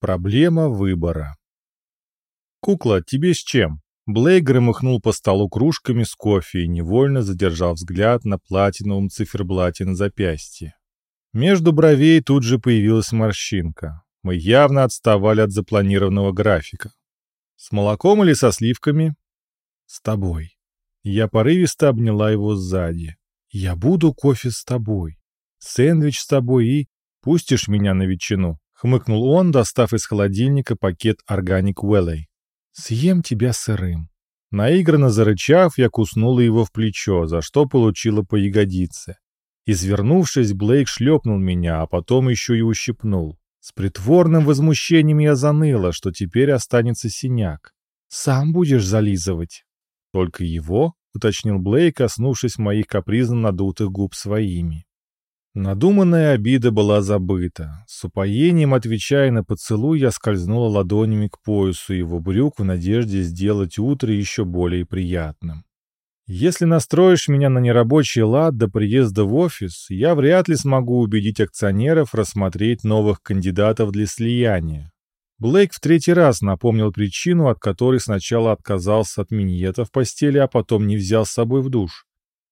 Проблема выбора. «Кукла, тебе с чем?» Блейк громыхнул по столу кружками с кофе и невольно задержал взгляд на платиновом циферблате на запястье. Между бровей тут же появилась морщинка. Мы явно отставали от запланированного графика. «С молоком или со сливками?» «С тобой». Я порывисто обняла его сзади. «Я буду кофе с тобой. Сэндвич с тобой и... Пустишь меня на ветчину?» Хмыкнул он, достав из холодильника пакет Organic Valley. «Съем тебя сырым». Наигранно зарычав, я куснула его в плечо, за что получила по ягодице. Извернувшись, Блейк шлепнул меня, а потом еще и ущипнул. С притворным возмущением я заныла, что теперь останется синяк. «Сам будешь зализывать». «Только его?» — уточнил Блейк, коснувшись моих капризно надутых губ своими. Надуманная обида была забыта. С упоением, отвечая на поцелуй, я скользнула ладонями к поясу его брюк в надежде сделать утро еще более приятным. Если настроишь меня на нерабочий лад до приезда в офис, я вряд ли смогу убедить акционеров рассмотреть новых кандидатов для слияния. Блейк в третий раз напомнил причину, от которой сначала отказался от миньета в постели, а потом не взял с собой в душ.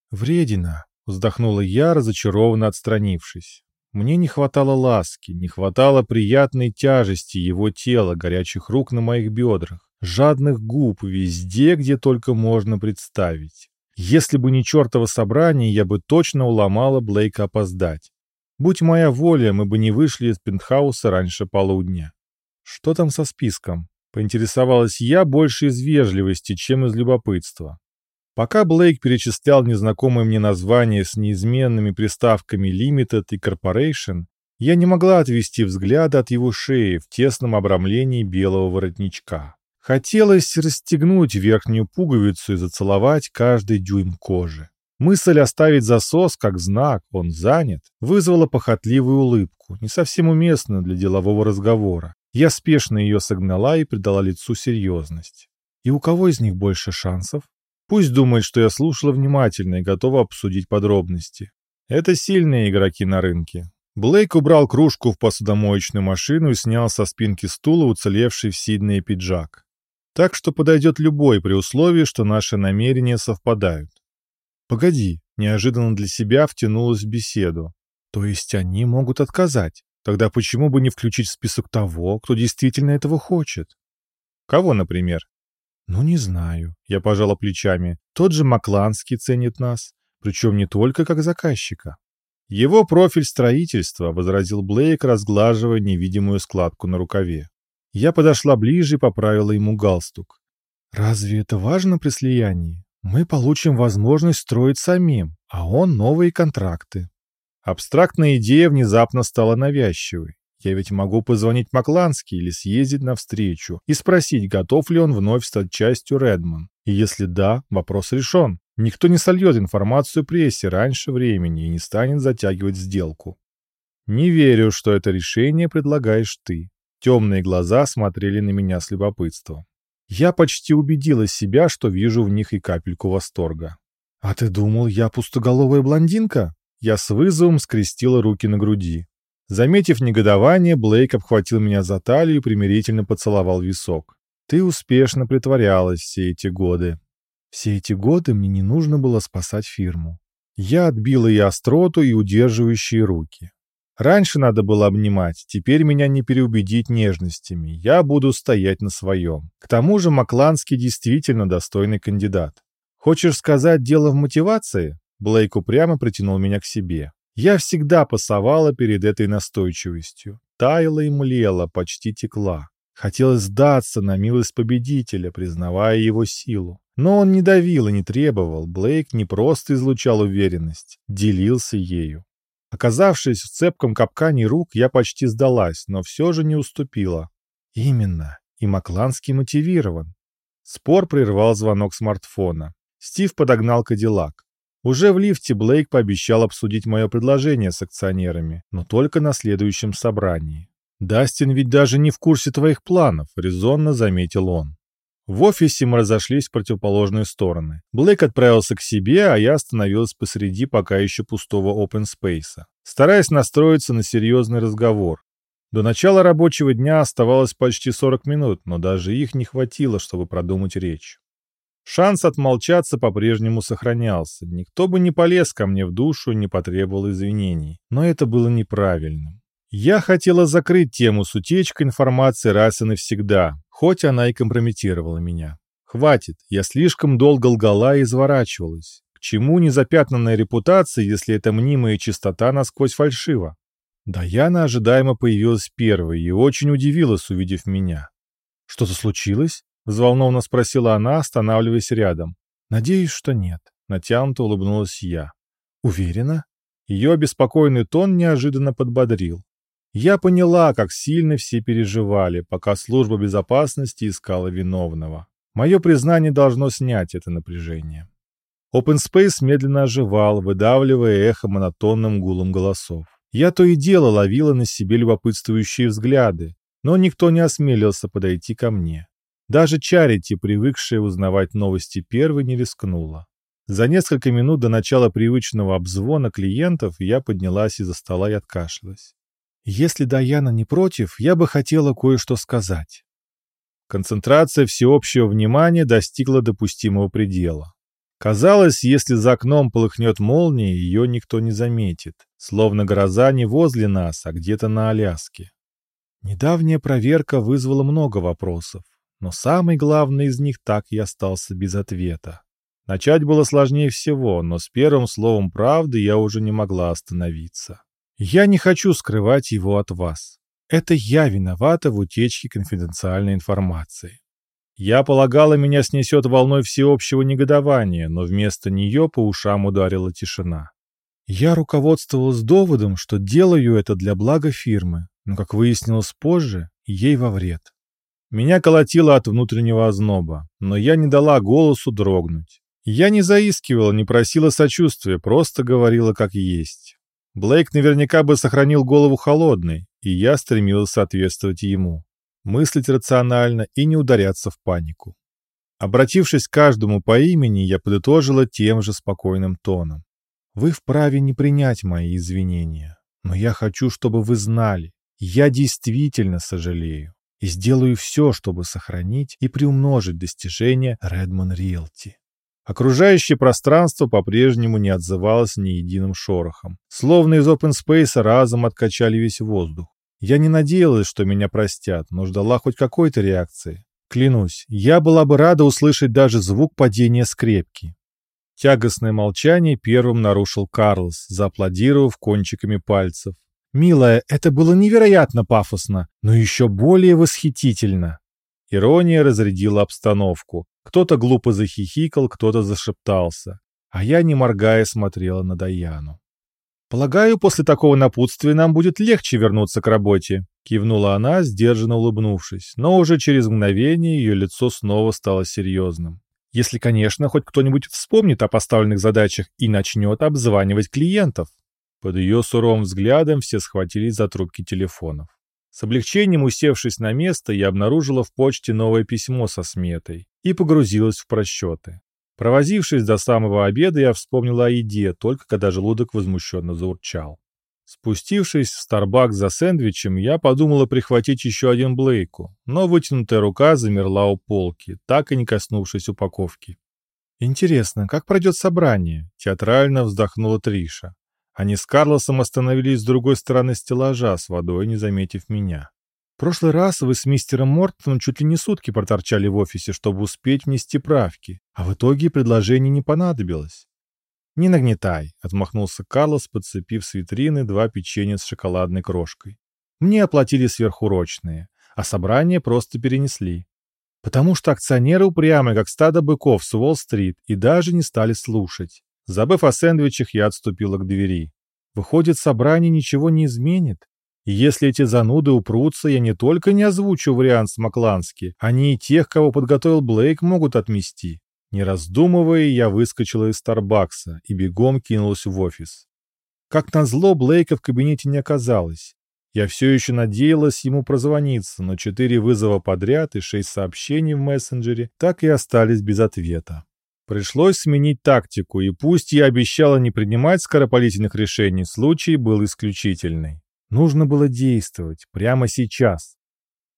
«Вредина», Вздохнула я, разочарованно отстранившись. Мне не хватало ласки, не хватало приятной тяжести его тела, горячих рук на моих бедрах, жадных губ везде, где только можно представить. Если бы не чертово собрание, я бы точно уломала Блейка опоздать. Будь моя воля, мы бы не вышли из пентхауса раньше полудня. Что там со списком? Поинтересовалась я больше из вежливости, чем из любопытства. Пока Блейк перечислял незнакомые мне названия с неизменными приставками Limited и Corporation, я не могла отвести взгляда от его шеи в тесном обрамлении белого воротничка. Хотелось расстегнуть верхнюю пуговицу и зацеловать каждый дюйм кожи. Мысль оставить засос как знак, он занят, вызвала похотливую улыбку, не совсем уместную для делового разговора. Я спешно ее согнала и придала лицу серьезность. «И у кого из них больше шансов?» Пусть думает, что я слушала внимательно и готова обсудить подробности. Это сильные игроки на рынке. Блейк убрал кружку в посудомоечную машину и снял со спинки стула уцелевший в Сиднее пиджак. Так что подойдет любой при условии, что наши намерения совпадают. «Погоди», — неожиданно для себя втянулась в беседу. «То есть они могут отказать? Тогда почему бы не включить в список того, кто действительно этого хочет?» «Кого, например?» «Ну, не знаю». Я пожала плечами. «Тот же Макланский ценит нас. Причем не только как заказчика». «Его профиль строительства», — возразил Блейк, разглаживая невидимую складку на рукаве. Я подошла ближе и поправила ему галстук. «Разве это важно при слиянии? Мы получим возможность строить самим, а он новые контракты». Абстрактная идея внезапно стала навязчивой. Я ведь могу позвонить Маклански или съездить навстречу и спросить, готов ли он вновь стать частью Редман. И если да, вопрос решен. Никто не сольет информацию прессе раньше времени и не станет затягивать сделку. Не верю, что это решение предлагаешь ты. Темные глаза смотрели на меня с любопытством. Я почти убедила себя, что вижу в них и капельку восторга. «А ты думал, я пустоголовая блондинка?» Я с вызовом скрестила руки на груди. Заметив негодование, Блейк обхватил меня за талию и примирительно поцеловал висок. «Ты успешно притворялась все эти годы». «Все эти годы мне не нужно было спасать фирму. Я отбила и остроту, и удерживающие руки. Раньше надо было обнимать, теперь меня не переубедить нежностями. Я буду стоять на своем. К тому же Макланский действительно достойный кандидат. Хочешь сказать, дело в мотивации?» Блейк упрямо притянул меня к себе. Я всегда пасовала перед этой настойчивостью. Таяла и млела, почти текла. Хотелось сдаться на милость победителя, признавая его силу. Но он не давил и не требовал. Блейк не просто излучал уверенность, делился ею. Оказавшись в цепком капкане рук, я почти сдалась, но все же не уступила. Именно. И Макланский мотивирован. Спор прервал звонок смартфона. Стив подогнал Кадиллак. Уже в лифте Блейк пообещал обсудить мое предложение с акционерами, но только на следующем собрании. «Дастин ведь даже не в курсе твоих планов», — резонно заметил он. В офисе мы разошлись в противоположные стороны. Блейк отправился к себе, а я остановилась посреди пока еще пустого open space. Стараясь настроиться на серьезный разговор, До начала рабочего дня оставалось почти 40 минут, но даже их не хватило, чтобы продумать речь. Шанс отмолчаться по-прежнему сохранялся. Никто бы не полез ко мне в душу и не потребовал извинений. Но это было неправильным. Я хотела закрыть тему с утечкой информации раз и навсегда, хоть она и компрометировала меня. Хватит, я слишком долго лгала и изворачивалась. К чему незапятнанная репутация, если это мнимая чистота насквозь фальшива? Даяна ожидаемо появилась первой и очень удивилась, увидев меня. «Что-то случилось?» — взволнованно спросила она, останавливаясь рядом. «Надеюсь, что нет», — натянуто улыбнулась я. «Уверена?» Ее обеспокоенный тон неожиданно подбодрил. Я поняла, как сильно все переживали, пока служба безопасности искала виновного. Мое признание должно снять это напряжение. Open Space медленно оживал, выдавливая эхо монотонным гулом голосов. Я то и дело ловила на себе любопытствующие взгляды, но никто не осмелился подойти ко мне. Даже Чарити, привыкшая узнавать новости первой, не рискнула. За несколько минут до начала привычного обзвона клиентов я поднялась из-за стола и откашлялась. «Если Даяна не против, я бы хотела кое-что сказать». Концентрация всеобщего внимания достигла допустимого предела. Казалось, если за окном полыхнет молния, ее никто не заметит, словно гроза не возле нас, а где-то на Аляске. Недавняя проверка вызвала много вопросов, но самый главный из них так и остался без ответа. Начать было сложнее всего, но с первым словом правды я уже не могла остановиться. Я не хочу скрывать его от вас. Это я виновата в утечке конфиденциальной информации. Я полагала, меня снесет волной всеобщего негодования, но вместо нее по ушам ударила тишина. Я руководствовалась доводом, что делаю это для блага фирмы, но, как выяснилось позже, ей во вред. Меня колотило от внутреннего озноба, но я не дала голосу дрогнуть. Я не заискивала, не просила сочувствия, просто говорила как есть. Блейк наверняка бы сохранил голову холодной, и я стремилась соответствовать ему мыслить рационально и не ударяться в панику. Обратившись к каждому по имени, я подытожила тем же спокойным тоном. «Вы вправе не принять мои извинения, но я хочу, чтобы вы знали, я действительно сожалею и сделаю все, чтобы сохранить и приумножить достижения Redmond Realty». Окружающее пространство по-прежнему не отзывалось ни единым шорохом. Словно из open space разом откачали весь воздух. Я не надеялась, что меня простят, но ждала хоть какой-то реакции. Клянусь, я была бы рада услышать даже звук падения скрепки. Тягостное молчание первым нарушил Карлос, зааплодировав кончиками пальцев. «Милая, это было невероятно пафосно, но еще более восхитительно!» Ирония разрядила обстановку. Кто-то глупо захихикал, кто-то зашептался. А я, не моргая, смотрела на Даяну. «Полагаю, после такого напутствия нам будет легче вернуться к работе», — кивнула она, сдержанно улыбнувшись, но уже через мгновение ее лицо снова стало серьезным. «Если, конечно, хоть кто-нибудь вспомнит о поставленных задачах и начнет обзванивать клиентов». Под ее суровым взглядом все схватились за трубки телефонов. С облегчением усевшись на место, я обнаружила в почте новое письмо со сметой и погрузилась в просчеты. Провозившись до самого обеда, я вспомнила о еде, только когда желудок возмущенно заурчал. Спустившись в Старбакс за сэндвичем, я подумала прихватить еще один Блейку, но вытянутая рука замерла у полки, так и не коснувшись упаковки. «Интересно, как пройдет собрание?» — театрально вздохнула Триша. Они с Карлосом остановились с другой стороны стеллажа с водой, не заметив меня прошлый раз вы с мистером Мортоном чуть ли не сутки проторчали в офисе, чтобы успеть внести правки, а в итоге предложение не понадобилось. «Не нагнетай», — отмахнулся Карлос, подцепив с витрины два печенья с шоколадной крошкой. «Мне оплатили сверхурочные, а собрание просто перенесли. Потому что акционеры упрямы, как стадо быков с Уолл-стрит, и даже не стали слушать. Забыв о сэндвичах, я отступила к двери. Выходит, собрание ничего не изменит, и если эти зануды упрутся, я не только не озвучу вариант с Маклански, они и тех, кого подготовил Блейк, могут отмести. Не раздумывая, я выскочила из Старбакса и бегом кинулась в офис. Как назло, Блейка в кабинете не оказалось. Я все еще надеялась ему прозвониться, но четыре вызова подряд и шесть сообщений в мессенджере так и остались без ответа. Пришлось сменить тактику, и пусть я обещала не принимать скоропалительных решений, случай был исключительный. Нужно было действовать прямо сейчас.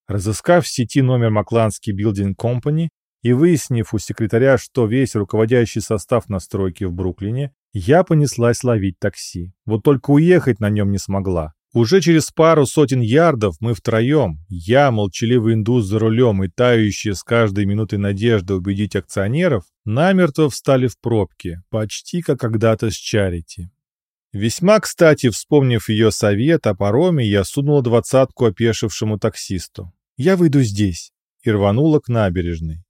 Разыскав в сети номер Макланский Билдинг Компани и выяснив у секретаря, что весь руководящий состав на стройке в Бруклине, я понеслась ловить такси. Вот только уехать на нем не смогла. Уже через пару сотен ярдов мы втроем, я, молчаливый индус за рулем и тающая с каждой минутой надежда убедить акционеров, намертво встали в пробке, почти как когда-то с Чарити. Весьма кстати, вспомнив ее совет о пароме, я сунула двадцатку опешившему таксисту. «Я выйду здесь», и рванула к набережной.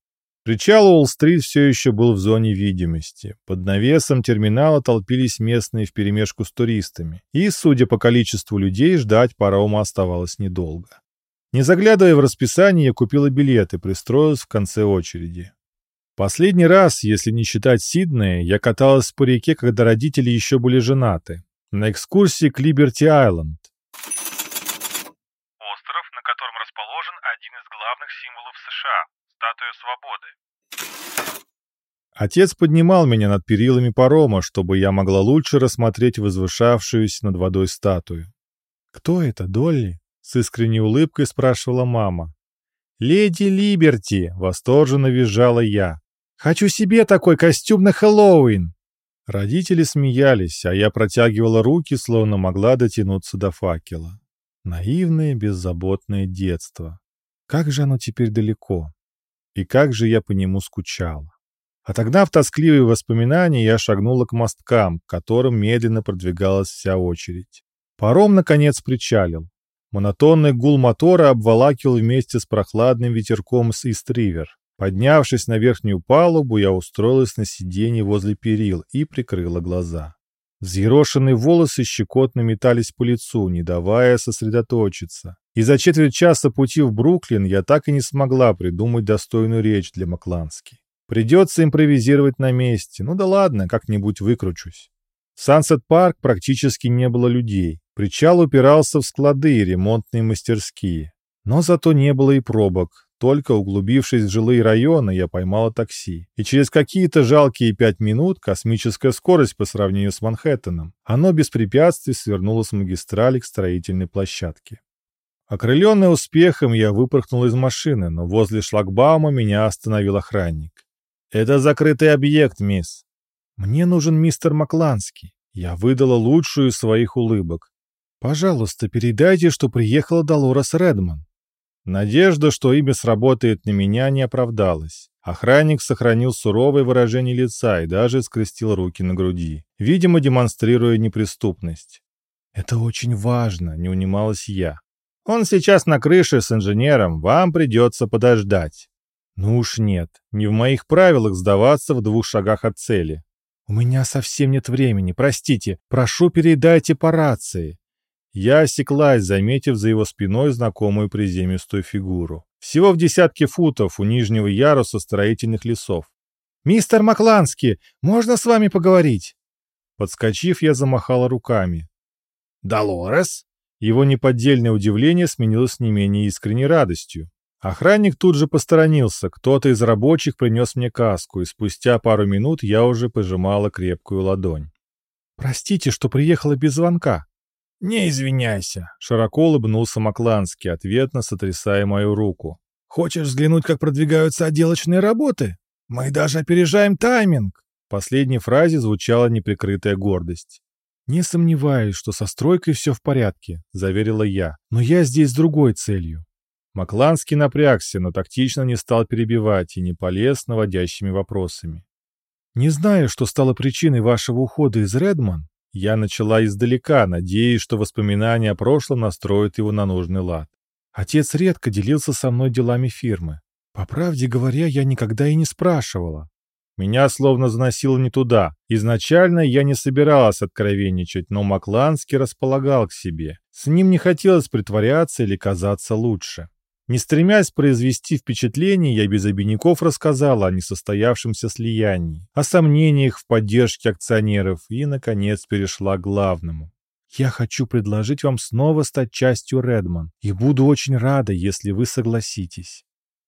Причал Уолл-стрит все еще был в зоне видимости. Под навесом терминала толпились местные вперемешку с туристами. И, судя по количеству людей, ждать парома оставалось недолго. Не заглядывая в расписание, я купила билет и пристроилась в конце очереди. Последний раз, если не считать Сиднея, я каталась по реке, когда родители еще были женаты. На экскурсии к Либерти-Айленд. Остров, на котором расположен один из главных символов США – статуя свободы. Отец поднимал меня над перилами парома, чтобы я могла лучше рассмотреть возвышавшуюся над водой статую. «Кто это, Долли?» — с искренней улыбкой спрашивала мама. «Леди Либерти!» — восторженно визжала я. «Хочу себе такой костюм на Хэллоуин!» Родители смеялись, а я протягивала руки, словно могла дотянуться до факела. Наивное, беззаботное детство. Как же оно теперь далеко? И как же я по нему скучала. Отогнав тоскливые воспоминания, я шагнула к мосткам, к которым медленно продвигалась вся очередь. Паром, наконец, причалил. Монотонный гул мотора обволакивал вместе с прохладным ветерком с Ист-Ривер. Поднявшись на верхнюю палубу, я устроилась на сиденье возле перил и прикрыла глаза. Взъерошенные волосы щекотно метались по лицу, не давая сосредоточиться. И за четверть часа пути в Бруклин я так и не смогла придумать достойную речь для Маклански. Придется импровизировать на месте. Ну да ладно, как-нибудь выкручусь. В Сансет-парк практически не было людей. Причал упирался в склады и ремонтные мастерские. Но зато не было и пробок. Только углубившись в жилые районы, я поймала такси. И через какие-то жалкие пять минут, космическая скорость по сравнению с Манхэттеном, оно без препятствий свернуло с магистрали к строительной площадке. Окрыленный успехом, я выпорхнул из машины, но возле шлагбаума меня остановил охранник. «Это закрытый объект, мисс». «Мне нужен мистер Макланский». Я выдала лучшую из своих улыбок. «Пожалуйста, передайте, что приехала Долорес Редман». Надежда, что имя сработает на меня, не оправдалась. Охранник сохранил суровое выражение лица и даже скрестил руки на груди, видимо, демонстрируя неприступность. «Это очень важно», — не унималась я. «Он сейчас на крыше с инженером, вам придется подождать». Ну уж нет, не в моих правилах сдаваться в двух шагах от цели. У меня совсем нет времени, простите, прошу передайте по рации. Я осеклась, заметив за его спиной знакомую приземистую фигуру. Всего в десятке футов у нижнего яруса строительных лесов. «Мистер Макланский, можно с вами поговорить?» Подскочив, я замахала руками. «Долорес?» Его неподдельное удивление сменилось не менее искренней радостью. Охранник тут же посторонился, кто-то из рабочих принес мне каску, и спустя пару минут я уже пожимала крепкую ладонь. «Простите, что приехала без звонка». «Не извиняйся», — широко улыбнулся Макланский, ответно сотрясая мою руку. «Хочешь взглянуть, как продвигаются отделочные работы? Мы даже опережаем тайминг!» В последней фразе звучала неприкрытая гордость. «Не сомневаюсь, что со стройкой все в порядке», — заверила я. «Но я здесь с другой целью. Макланский напрягся, но тактично не стал перебивать и не полез наводящими вопросами. «Не знаю, что стало причиной вашего ухода из Редман. Я начала издалека, надеясь, что воспоминания о прошлом настроят его на нужный лад. Отец редко делился со мной делами фирмы. По правде говоря, я никогда и не спрашивала. Меня словно заносило не туда. Изначально я не собиралась откровенничать, но Макланский располагал к себе. С ним не хотелось притворяться или казаться лучше. Не стремясь произвести впечатление, я без обиняков рассказал о несостоявшемся слиянии, о сомнениях в поддержке акционеров и, наконец, перешла к главному. «Я хочу предложить вам снова стать частью Редман, и буду очень рада, если вы согласитесь».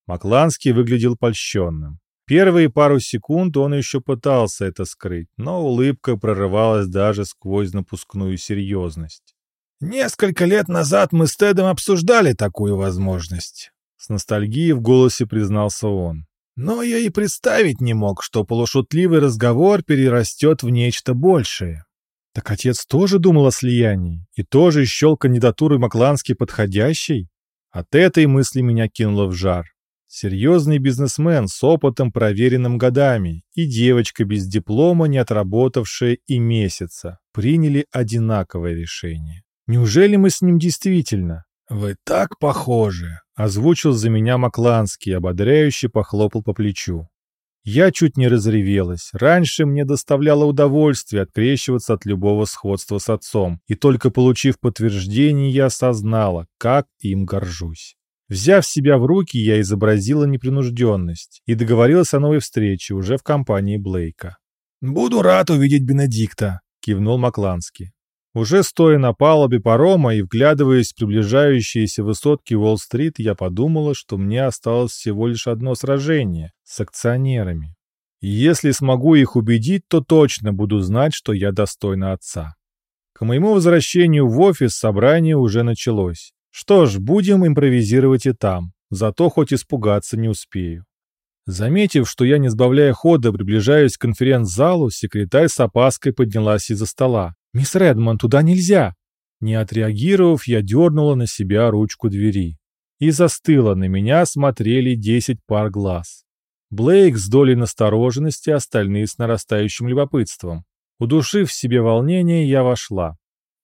Макланский выглядел польщенным. Первые пару секунд он еще пытался это скрыть, но улыбка прорывалась даже сквозь напускную серьезность. Несколько лет назад мы с Тедом обсуждали такую возможность. С ностальгией в голосе признался он. Но я и представить не мог, что полушутливый разговор перерастет в нечто большее. Так отец тоже думал о слиянии и тоже счел кандидатуру Маклански подходящей? От этой мысли меня кинуло в жар. Серьезный бизнесмен с опытом, проверенным годами, и девочка без диплома, не отработавшая и месяца, приняли одинаковое решение. Неужели мы с ним действительно? «Вы так похожи!» — озвучил за меня Макланский, ободряюще похлопал по плечу. Я чуть не разревелась. Раньше мне доставляло удовольствие открещиваться от любого сходства с отцом, и только получив подтверждение, я осознала, как им горжусь. Взяв себя в руки, я изобразила непринужденность и договорилась о новой встрече уже в компании Блейка. «Буду рад увидеть Бенедикта», — кивнул Макланский. Уже стоя на палубе парома и вглядываясь в приближающиеся высотки Уолл-стрит, я подумала, что мне осталось всего лишь одно сражение с акционерами. И если смогу их убедить, то точно буду знать, что я достойна отца. К моему возвращению в офис собрание уже началось. Что ж, будем импровизировать и там, зато хоть испугаться не успею. Заметив, что я, не сбавляя хода, приближаюсь к конференц-залу, секретарь с опаской поднялась из-за стола. «Мисс Редман, туда нельзя!» Не отреагировав, я дернула на себя ручку двери. И застыла, на меня смотрели десять пар глаз. Блейк с долей настороженности, остальные с нарастающим любопытством. Удушив в себе волнение, я вошла.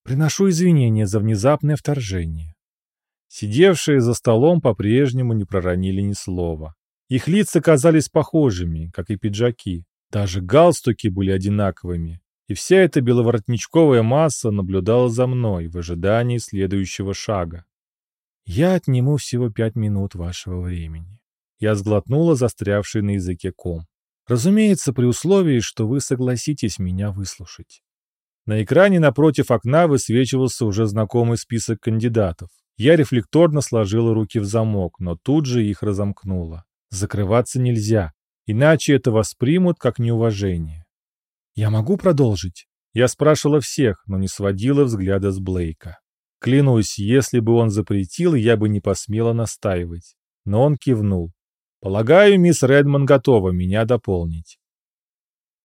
Приношу извинения за внезапное вторжение. Сидевшие за столом по-прежнему не проронили ни слова. Их лица казались похожими, как и пиджаки. Даже галстуки были одинаковыми, и вся эта беловоротничковая масса наблюдала за мной в ожидании следующего шага. «Я отниму всего пять минут вашего времени». Я сглотнула застрявший на языке ком. «Разумеется, при условии, что вы согласитесь меня выслушать». На экране напротив окна высвечивался уже знакомый список кандидатов. Я рефлекторно сложила руки в замок, но тут же их разомкнула. Закрываться нельзя, иначе это воспримут как неуважение. «Я могу продолжить?» Я спрашивала всех, но не сводила взгляда с Блейка. Клянусь, если бы он запретил, я бы не посмела настаивать. Но он кивнул. «Полагаю, мисс Редман готова меня дополнить».